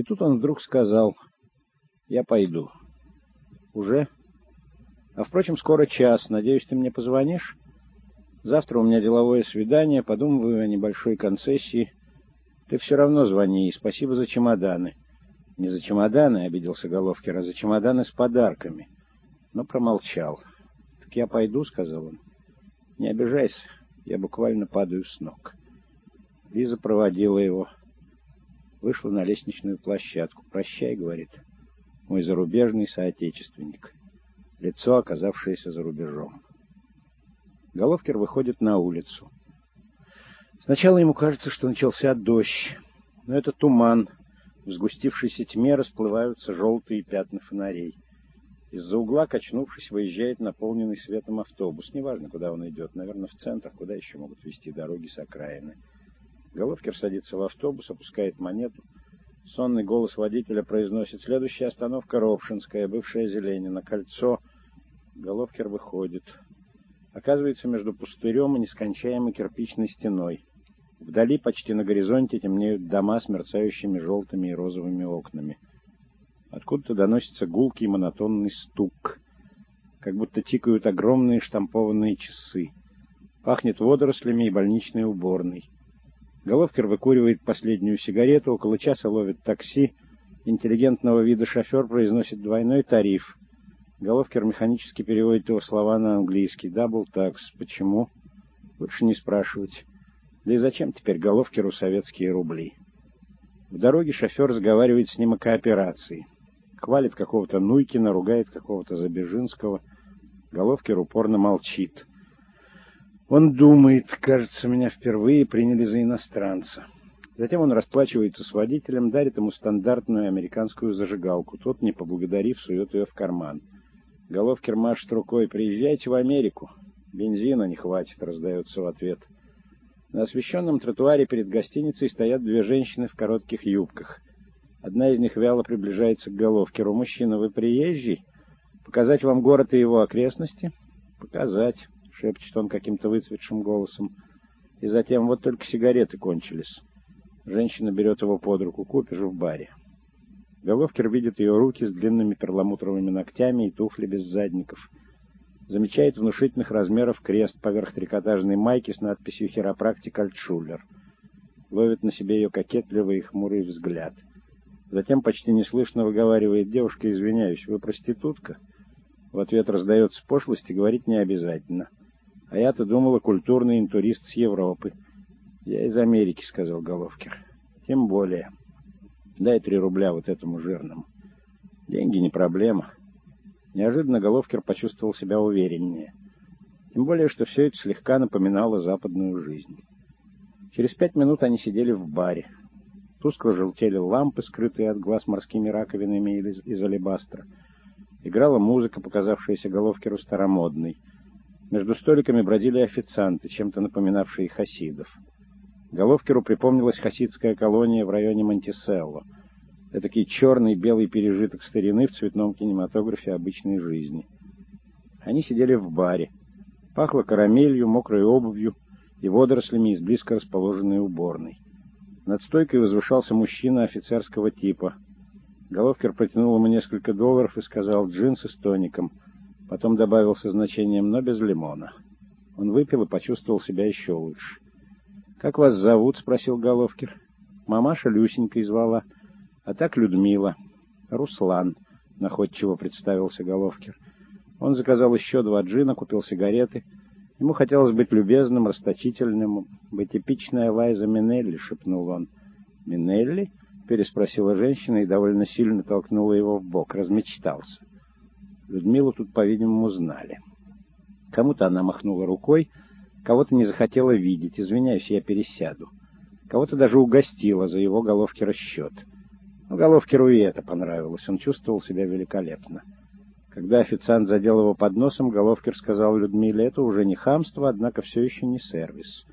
И тут он вдруг сказал, «Я пойду». «Уже?» «А, впрочем, скоро час. Надеюсь, ты мне позвонишь?» «Завтра у меня деловое свидание. Подумываю о небольшой концессии. Ты все равно звони, и спасибо за чемоданы». «Не за чемоданы», — обиделся Головкин, — «а за чемоданы с подарками». Но промолчал. «Так я пойду», — сказал он. «Не обижайся, я буквально падаю с ног». Лиза проводила его. Вышла на лестничную площадку. «Прощай», — говорит, — «мой зарубежный соотечественник». Лицо, оказавшееся за рубежом. Головкер выходит на улицу. Сначала ему кажется, что начался дождь, но это туман. В сгустившейся тьме расплываются желтые пятна фонарей. Из-за угла, качнувшись, выезжает наполненный светом автобус. Неважно, куда он идет. Наверное, в центр. Куда еще могут вести дороги с окраины? Головкер садится в автобус, опускает монету. Сонный голос водителя произносит «Следующая остановка Ропшинская, бывшая Зеленина, кольцо». Головкер выходит. Оказывается, между пустырем и нескончаемой кирпичной стеной. Вдали, почти на горизонте, темнеют дома с мерцающими желтыми и розовыми окнами. Откуда-то доносится гулкий монотонный стук, как будто тикают огромные штампованные часы. Пахнет водорослями и больничной уборной. Головкер выкуривает последнюю сигарету, около часа ловит такси. Интеллигентного вида шофер произносит двойной тариф. Головкер механически переводит его слова на английский. «Double tax». Почему? Лучше не спрашивать. Да и зачем теперь Головкеру советские рубли? В дороге шофер разговаривает с ним о кооперации. Хвалит какого-то Нуйкина, ругает какого-то Забежинского. Головкер упорно молчит. Он думает, кажется, меня впервые приняли за иностранца. Затем он расплачивается с водителем, дарит ему стандартную американскую зажигалку. Тот, не поблагодарив, сует ее в карман. Головкер машет рукой. «Приезжайте в Америку». «Бензина не хватит», — раздается в ответ. На освещенном тротуаре перед гостиницей стоят две женщины в коротких юбках. Одна из них вяло приближается к Головкеру. «Мужчина, вы приезжий? Показать вам город и его окрестности?» «Показать». — шепчет он каким-то выцветшим голосом. И затем, вот только сигареты кончились. Женщина берет его под руку. Купишь в баре. Головкер видит ее руки с длинными перламутровыми ногтями и туфли без задников. Замечает внушительных размеров крест поверх трикотажной майки с надписью «Хиропрактик Альтшулер». Ловит на себе ее кокетливый и хмурый взгляд. Затем почти неслышно выговаривает «Девушка, извиняюсь, вы проститутка?» В ответ раздается пошлость и говорить не обязательно. А я-то думала, культурный интурист с Европы. Я из Америки, сказал Головкер. Тем более. Дай три рубля вот этому жирному. Деньги не проблема. Неожиданно Головкер почувствовал себя увереннее. Тем более, что все это слегка напоминало западную жизнь. Через пять минут они сидели в баре. Тускло желтели лампы, скрытые от глаз морскими раковинами из, из алебастра. Играла музыка, показавшаяся Головкеру старомодной — между столиками бродили официанты, чем-то напоминавшие хасидов. Головкеру припомнилась хасидская колония в районе Монтиселло. Этакий черный белый пережиток старины в цветном кинематографе обычной жизни. Они сидели в баре. Пахло карамелью, мокрой обувью и водорослями из близко расположенной уборной. Над стойкой возвышался мужчина офицерского типа. Головкер протянул ему несколько долларов и сказал «джинсы с тоником». Потом добавил со значением «но без лимона». Он выпил и почувствовал себя еще лучше. «Как вас зовут?» — спросил Головкер. «Мамаша Люсенькой звала, а так Людмила». «Руслан», — находчиво представился Головкер. Он заказал еще два джина, купил сигареты. Ему хотелось быть любезным, расточительным, быть типичной Лайза Минелли, — шепнул он. «Минелли?» — переспросила женщина и довольно сильно толкнула его в бок. Размечтался. Людмилу тут, по-видимому, знали. Кому-то она махнула рукой, кого-то не захотела видеть. Извиняюсь, я пересяду. Кого-то даже угостила за его головки расчет. Но Головкеру и это понравилось. Он чувствовал себя великолепно. Когда официант задел его под носом, Головкер сказал Людмиле, это уже не хамство, однако все еще не сервис.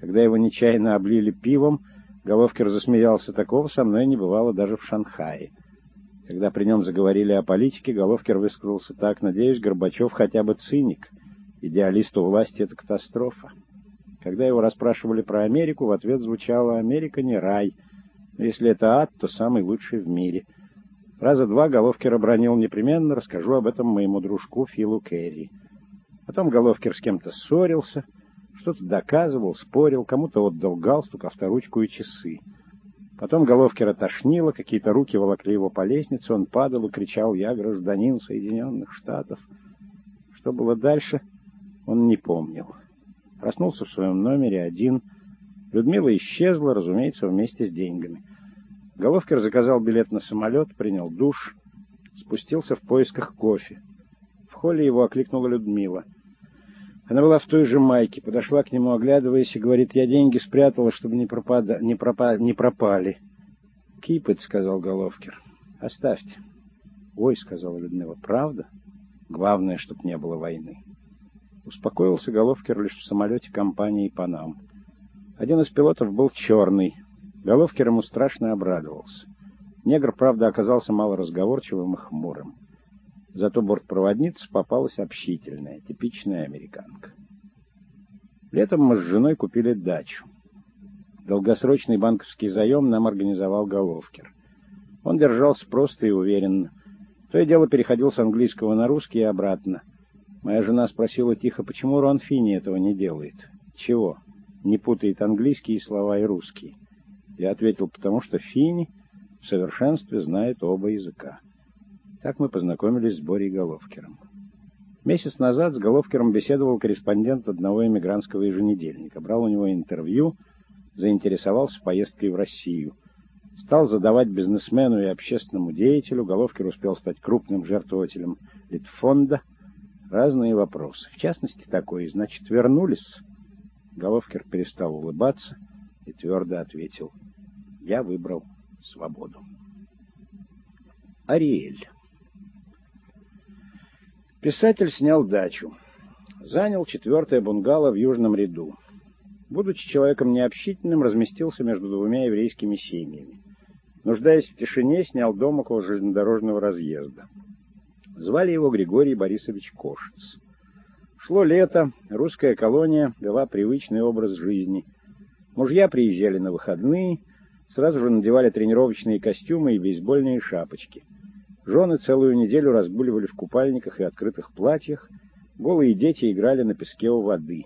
Когда его нечаянно облили пивом, Головкер засмеялся. Такого со мной не бывало даже в Шанхае. Когда при нем заговорили о политике, Головкер высказался так, «Надеюсь, Горбачев хотя бы циник. Идеалисту власти — это катастрофа». Когда его расспрашивали про Америку, в ответ звучало «Америка не рай». Если это ад, то самый лучший в мире. Раза два Головкер обронил непременно, расскажу об этом моему дружку Филу Керри. Потом Головкер с кем-то ссорился, что-то доказывал, спорил, кому-то отдал галстук, авторучку и часы. Потом Головкера тошнило, какие-то руки волокли его по лестнице, он падал и кричал «Я гражданин Соединенных Штатов». Что было дальше, он не помнил. Проснулся в своем номере один. Людмила исчезла, разумеется, вместе с деньгами. Головкер заказал билет на самолет, принял душ, спустился в поисках кофе. В холле его окликнула Людмила. Она была в той же майке, подошла к нему, оглядываясь, и говорит, «Я деньги спрятала, чтобы не, пропада... не, пропа... не пропали». «Keep it», — сказал Головкер. «Оставьте». «Ой», — сказала Людмила, — «правда?» «Главное, чтобы не было войны». Успокоился Головкер лишь в самолете компании «Панам». Один из пилотов был черный. Головкер ему страшно обрадовался. Негр, правда, оказался малоразговорчивым и хмурым. Зато бортпроводница попалась общительная, типичная американка. Летом мы с женой купили дачу. Долгосрочный банковский заем нам организовал Головкер. Он держался просто и уверенно. То и дело переходил с английского на русский и обратно. Моя жена спросила тихо, почему Рон Фини этого не делает. Чего? Не путает английские слова и русские. Я ответил, потому что Фини в совершенстве знает оба языка. Так мы познакомились с Борей Головкером. Месяц назад с Головкером беседовал корреспондент одного эмигрантского еженедельника. Брал у него интервью, заинтересовался поездкой в Россию. Стал задавать бизнесмену и общественному деятелю, Головкер успел стать крупным жертвователем Литфонда, разные вопросы. В частности, такой, значит, вернулись? Головкер перестал улыбаться и твердо ответил, я выбрал свободу. Ариэль Писатель снял дачу. Занял четвертое бунгало в южном ряду. Будучи человеком необщительным, разместился между двумя еврейскими семьями. Нуждаясь в тишине, снял дом около железнодорожного разъезда. Звали его Григорий Борисович Кошец. Шло лето, русская колония вела привычный образ жизни. Мужья приезжали на выходные, сразу же надевали тренировочные костюмы и бейсбольные шапочки — Жены целую неделю разгуливали в купальниках и открытых платьях, голые дети играли на песке у воды.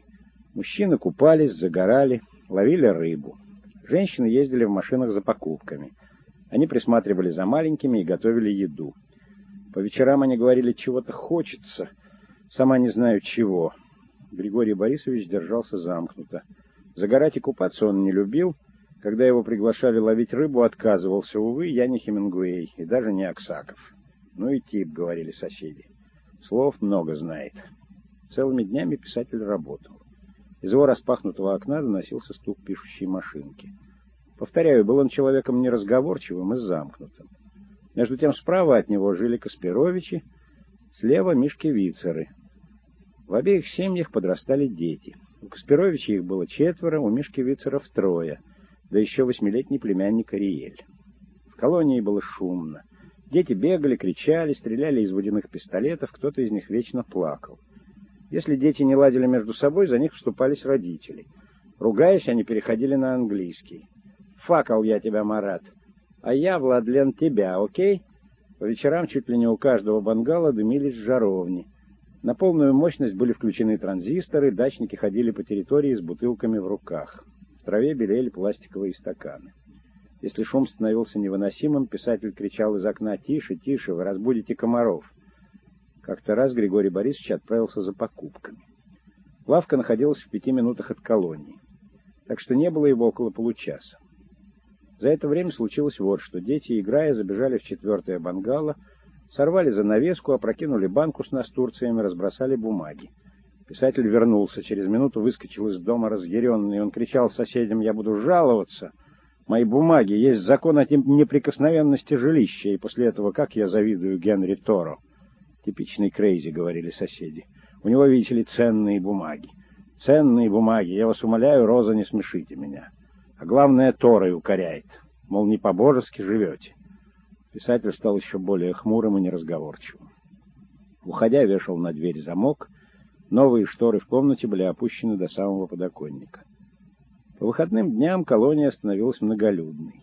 Мужчины купались, загорали, ловили рыбу. Женщины ездили в машинах за покупками. Они присматривали за маленькими и готовили еду. По вечерам они говорили, чего-то хочется, сама не знаю чего. Григорий Борисович держался замкнуто. Загорать и купаться он не любил, когда его приглашали ловить рыбу, отказывался. Увы, я не Хемингуэй и даже не Аксаков. Ну и тип, говорили соседи. Слов много знает. Целыми днями писатель работал. Из его распахнутого окна доносился стук пишущей машинки. Повторяю, был он человеком неразговорчивым и замкнутым. Между тем справа от него жили Каспировичи, слева Мишки-Вицеры. В обеих семьях подрастали дети. У Каспировича их было четверо, у Мишки-Вицеров трое — да еще восьмилетний племянник Ариэль. В колонии было шумно. Дети бегали, кричали, стреляли из водяных пистолетов, кто-то из них вечно плакал. Если дети не ладили между собой, за них вступались родители. Ругаясь, они переходили на английский. «Факал я тебя, Марат!» «А я, Владлен, тебя, окей?» По вечерам чуть ли не у каждого бангала дымились жаровни. На полную мощность были включены транзисторы, дачники ходили по территории с бутылками в руках. Траве белели пластиковые стаканы. Если шум становился невыносимым, писатель кричал из окна «Тише, тише, вы разбудите комаров!». Как-то раз Григорий Борисович отправился за покупками. Лавка находилась в пяти минутах от колонии, так что не было его около получаса. За это время случилось вот что. Дети, играя, забежали в четвертое бангало, сорвали занавеску, опрокинули банку с настурциями, разбросали бумаги. Писатель вернулся. Через минуту выскочил из дома разъяренный. Он кричал соседям, я буду жаловаться. Мои бумаги, есть закон о неприкосновенности жилища, и после этого как я завидую Генри Торо. Типичный крейзи, говорили соседи. У него, видите ли, ценные бумаги. Ценные бумаги. Я вас умоляю, Роза, не смешите меня. А главное, Торой укоряет. Мол, не по-божески живете. Писатель стал еще более хмурым и неразговорчивым. Уходя, вешал на дверь замок — Новые шторы в комнате были опущены до самого подоконника. По выходным дням колония становилась многолюдной.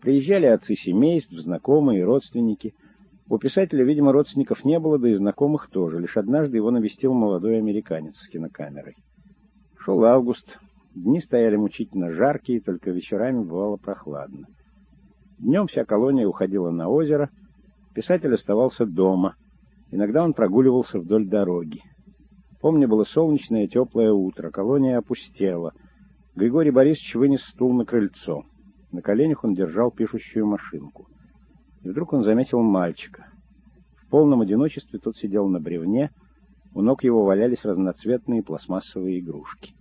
Приезжали отцы семейств, знакомые и родственники. У писателя, видимо, родственников не было, да и знакомых тоже. Лишь однажды его навестил молодой американец с кинокамерой. Шел август. Дни стояли мучительно жаркие, только вечерами бывало прохладно. Днем вся колония уходила на озеро, писатель оставался дома. Иногда он прогуливался вдоль дороги. Помню, было солнечное теплое утро, колония опустела. Григорий Борисович вынес стул на крыльцо. На коленях он держал пишущую машинку. И вдруг он заметил мальчика. В полном одиночестве тот сидел на бревне, у ног его валялись разноцветные пластмассовые игрушки.